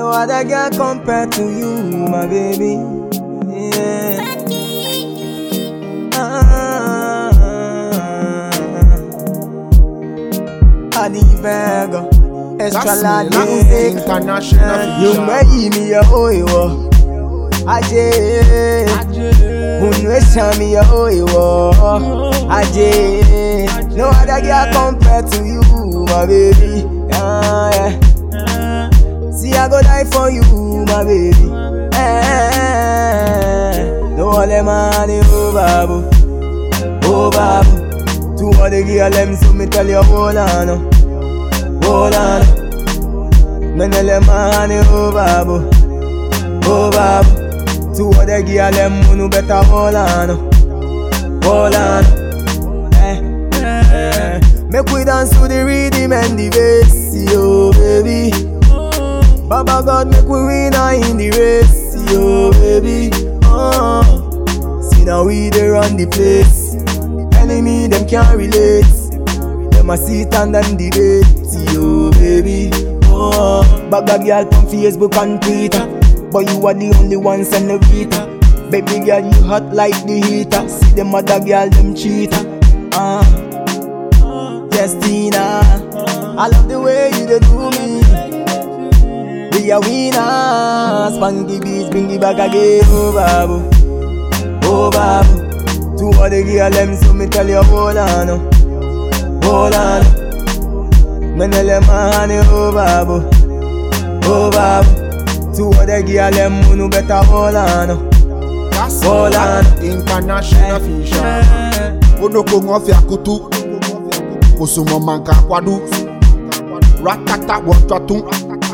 No other girl compared to you, my baby. Yeah. Ah, Adi Vega, extra That's large dick. international. You may me a oiwo. Aje, unwesha me a oiwo. Aje, no other girl compared to you, my baby. Ah, yeah. I go die for you, my baby. Eh, no ole money, oh babu, oh babu. To all the girl them, so me tell you, hold on, oh. hold on. Menele money, oh babu, oh babu. To all the girl them, you better hold on, oh. hold on. Eh, eh. Make we dance to the rhythm and the bass, yo baby. Baba God make we win a in the race, yo baby. Uh. See now we dey run the place. Enemy them can't relate. Them a sit and them debate, yo baby. Uh. Baba girl from Facebook and Twitter, but you are the only one the Vita. Baby girl you hot like the heater. See them other girl them cheater. Uh. Yes. I love the way you do me. We are winners. Spanky beats, bring it back again. Oh, babu. Oh, babu. All the girl them, so me tell you, hold on. oh. Hold on. Menele money, oh, babu. Oh, babu. To all the girl them, you better hold on. oh. Hold on. international fisher. Onoko ngofi akutu. Osumo manka kwadu. Ratata wotwatu.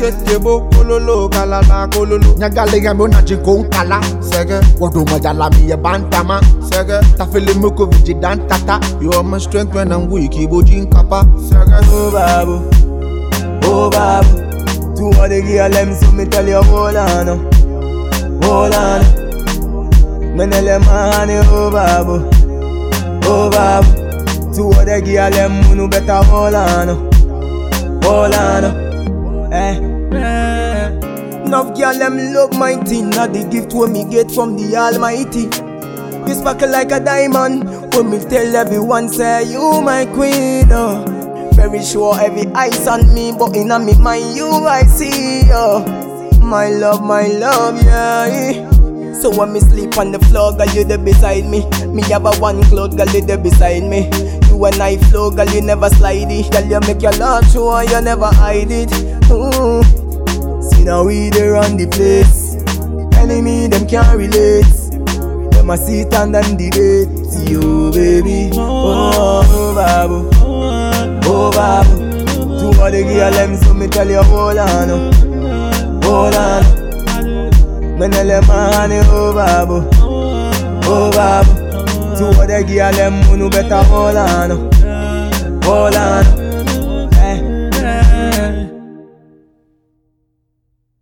Ketebo kololo kalala kololo ya mo na jinko nkala Sege Wado majala mi ye bantama Sege Tafele moko viji dan tata You are my strength when I'm weak Ibo jinkapa Sege Oh, babu. Oh, babu. To all the girl them, so me tell you, hold on. oh. Hold on. Menele money, oh, babu. Oh, babu. To all the girl them, you better hold on. oh. Hold on. Oh. Oh. Eh. Enough girl them love my thing, not the gift when me get from the Almighty. You sparkle like a diamond When me tell everyone say you my queen oh. Very sure every eyes on me But in me mind you I see oh. My love, my love, yeah So when me sleep on the floor, girl you there beside me Me have a one cloth, girl you there beside me You and I flow, girl you never slide it Girl you make your love show and you never hide it Ooh. See now we there on the place Enemy them can't relate them a sit and them debate you, baby. Oh, oh, babu. Oh, babu. To all the girl them, so me tell you, hold on. oh. Hold on. Menele money, oh, babu. Oh, babu. To all the girl them, you better hold on. oh. Hold on.